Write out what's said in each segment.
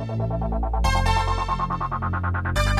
Thank you.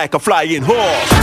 Like a flying horse.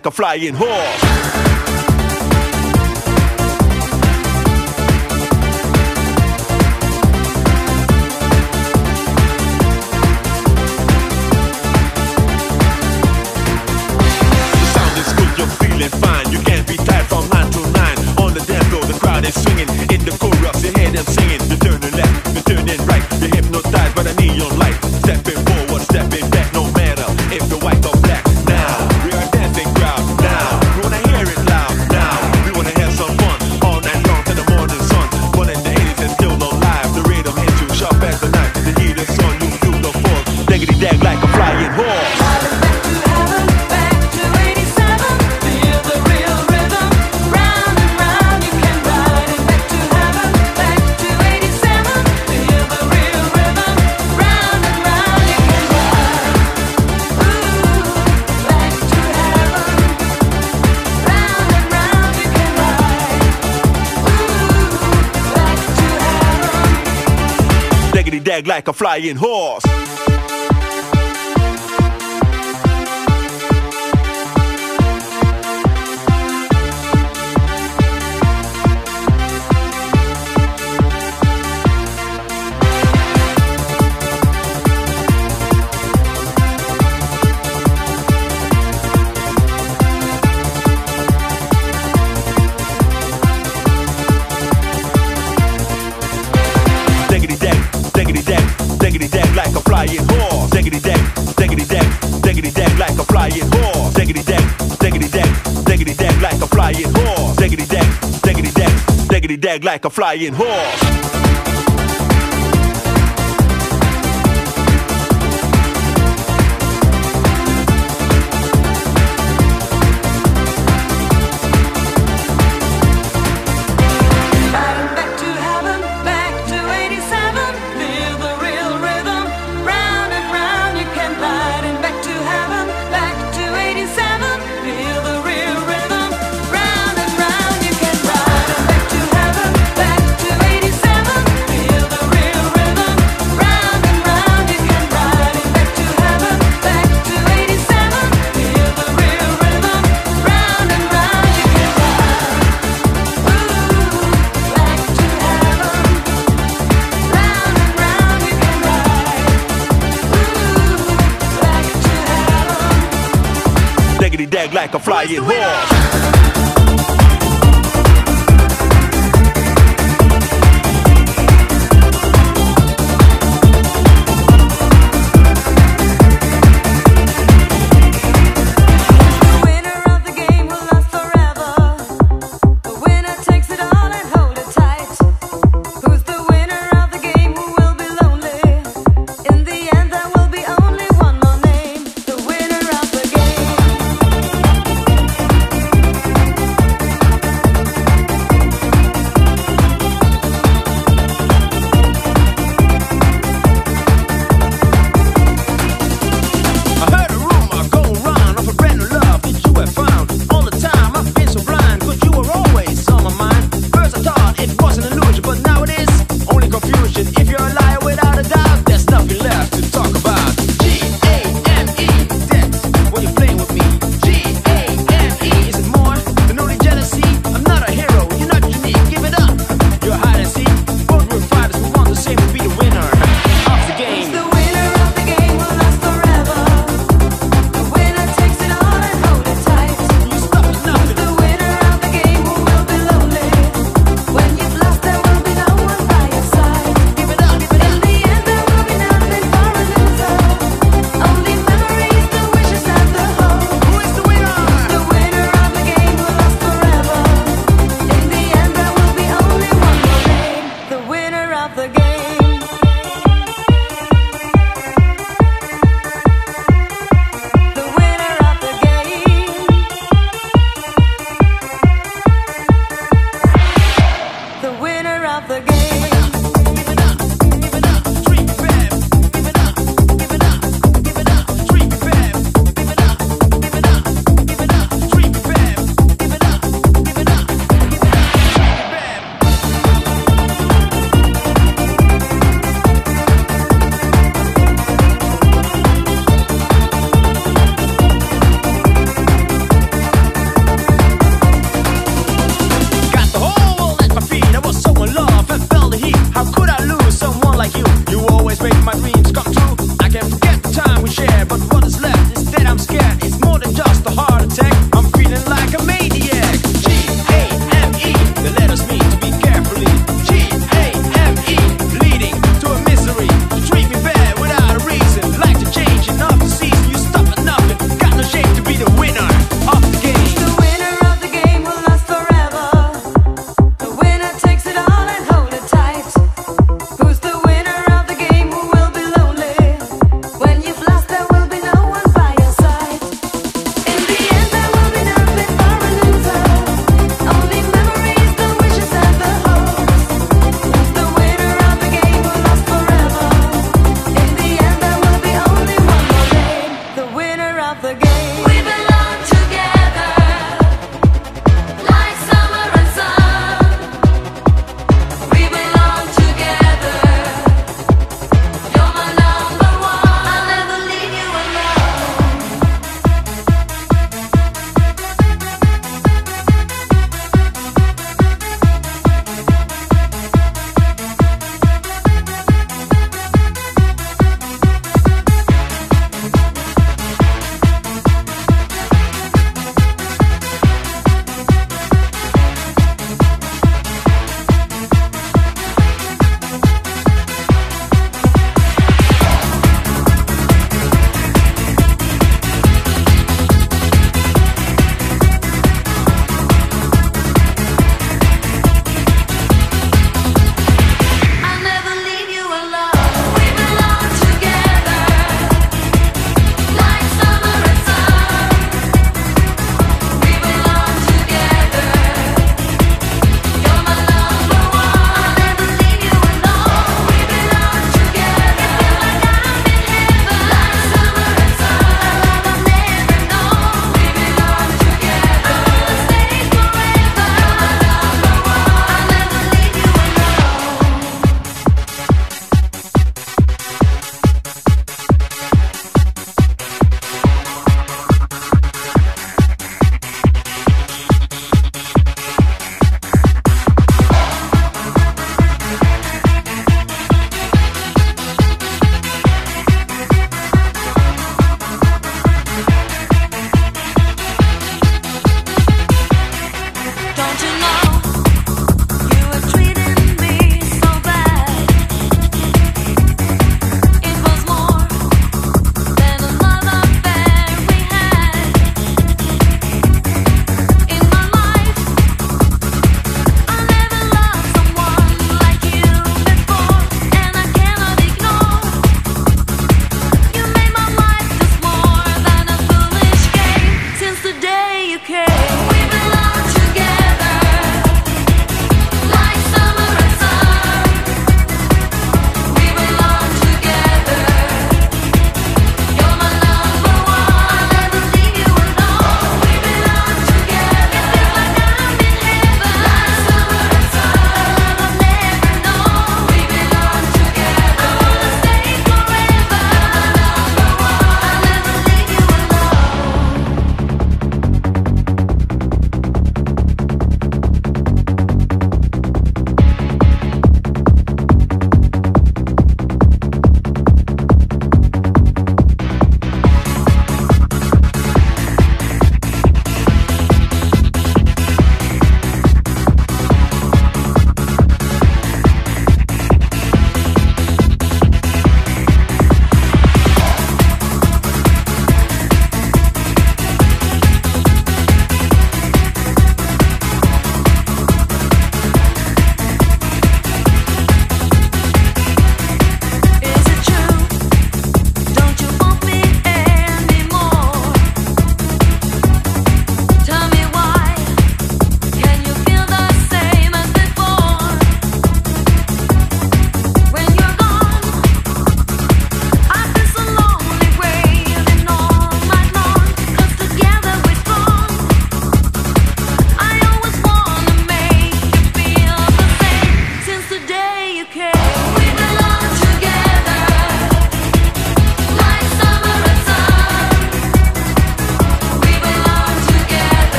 Like a flying horse. like a flying horse. diggity dag like a flying horse. like a flying horse.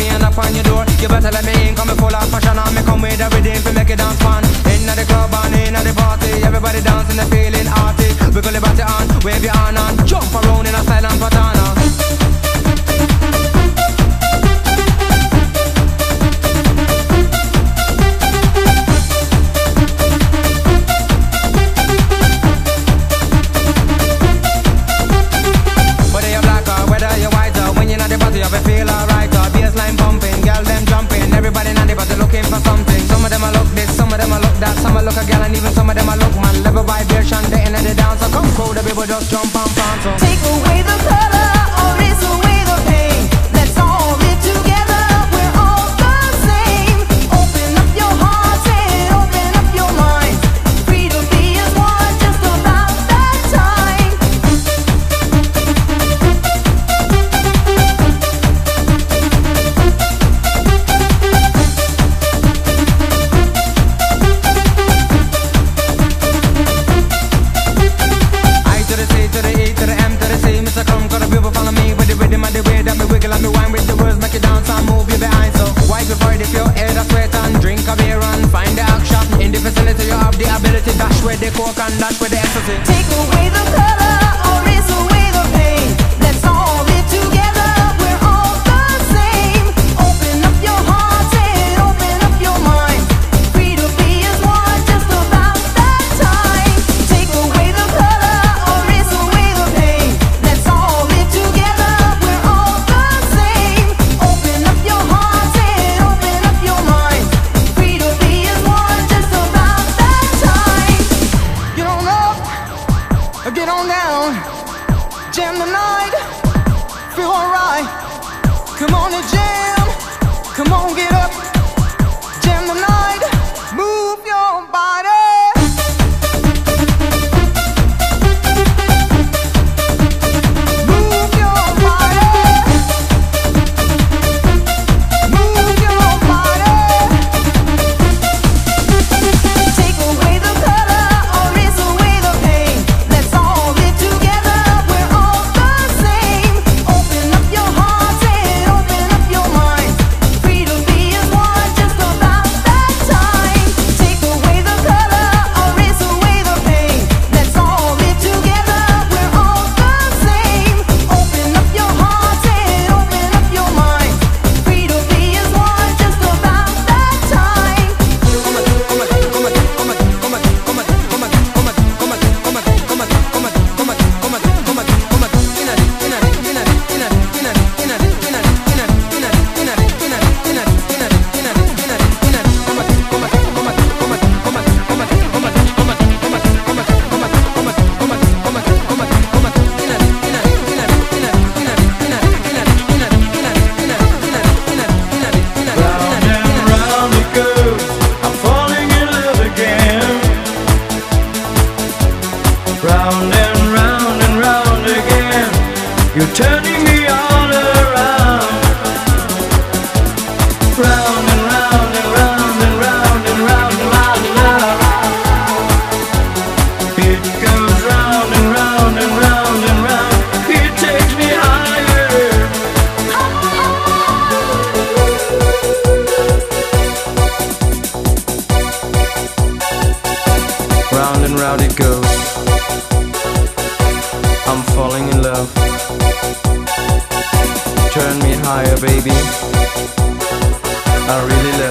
me and knock on your door. You better let me in, come full of passion And me. Come with a rhythm to make it dance fun. Inna the club and inna the party Everybody dancing, they feeling arty Wiggle your body on, wave your hand. on. on down, jam the night, feel alright. Come on and jam, come on, get. How it goes? I'm falling in love Turn me higher, baby I really love